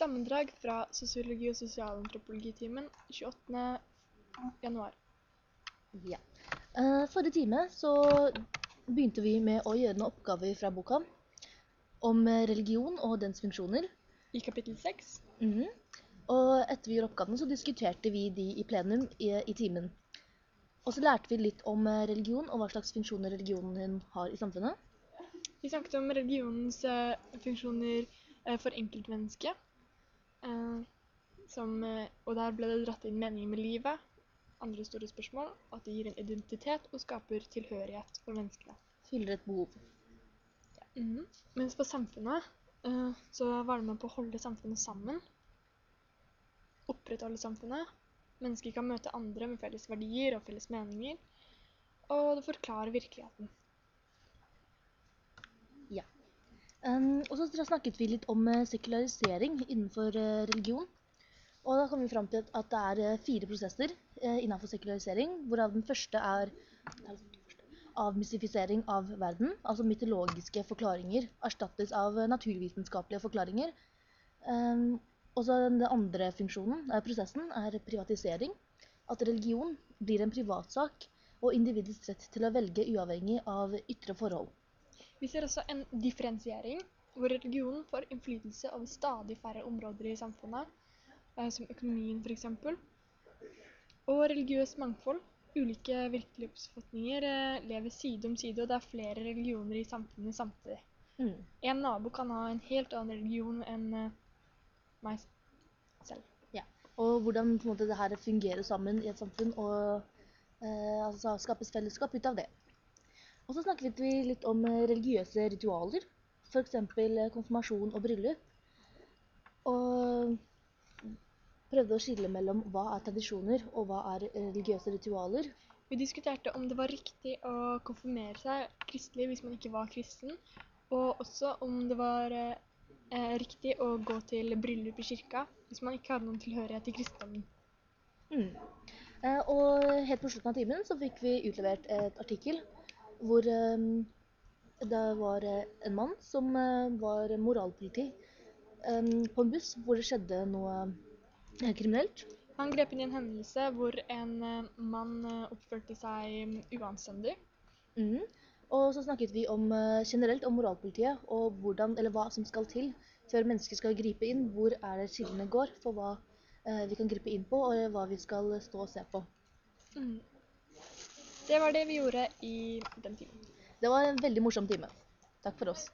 Sammendrag fra sosiologi- og sosialantropologitimen 28. januar. Ja. Eh, forrige time så begynte vi med å gjøre noen oppgaver fra boka om religion og dens funksjoner. I kapittel 6. Mhm. Og etter vi gjorde oppgavene så diskuterte vi de i plenum i, i timen. Og så lærte vi litt om eh, religion og hva slags funksjoner religionen har i samfunnet. Vi snakket om religionens eh, funksjoner for enkeltmennesket. Eh, som, eh, og der ble det dratt inn meningen med livet, andre store spørsmål, at det gir en identitet og skaper tilhørighet for menneskene. Fyller et behov. Mhm. Mens på samfunnet eh, så var det med på å holde samfunnet sammen. Opprettholde samfunnet. Mennesker kan møte andre med felles verdier og felles meninger. Og det forklarer virkeligheten. Ja. Um, og så snakket vi litt om eh, sekularisering innenfor eh, religion. Og da kom vi frem til at, det er eh, fire prosesser innenfor sekularisering, hvorav den første er avmystifisering av verden, altså mytologiske forklaringer erstattes av naturvitenskapelige forklaringer. Um, og så den andre funksjonen, prosessen, er privatisering. At religion blir en privatsak og individets rett til å velge uavhengig av ytre forhold. Vi ser også en differensiering, hvor religionen får innflytelse over stadig færre områder i samfunnet, eh, som økonomien f.eks. Og religiøst mangfold. Ulike virkelighetsoppfatninger eh, lever side om side, og det er flere religioner i samfunnet samtidig. Mm. En nabo kan ha en helt annen religion enn eh, meg selv. Ja. Og hvordan på en måte, det her fungerer sammen i et samfunn, og eh, altså, skapes fellesskap ut av det. Og så snakket vi litt om eh, religiøse ritualer, eksempel eh, konfirmasjon og bryllup. Og prøvde å skille mellom hva er tradisjoner og hva er religiøse ritualer. Vi diskuterte om det var riktig å konfirmere seg kristelig hvis man ikke var kristen, og også om det var eh, eh, riktig å gå til bryllup i kirka hvis man ikke hadde noen tilhørighet til kristendommen. Mm. Eh, og helt på slutten av timen så fikk vi utlevert et artikkel hvor eh, det var eh, en mann som eh, var moralpoliti på en buss hvor det skjedde noe kriminelt. Han grep inn i en hendelse hvor en mann oppførte seg mm, uanstendig. Mm. Og så snakket vi om, generelt om moralpolitiet og hvordan, eller hva som skal til før mennesker skal gripe inn. Hvor er det skillene går for hva eh, vi kan gripe inn på og hva vi skal stå og se på. Mm. Det var det vi gjorde i den timen. Det var en veldig morsom time. Takk for oss.